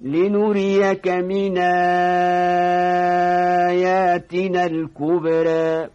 لنريك من آياتنا الكبرى.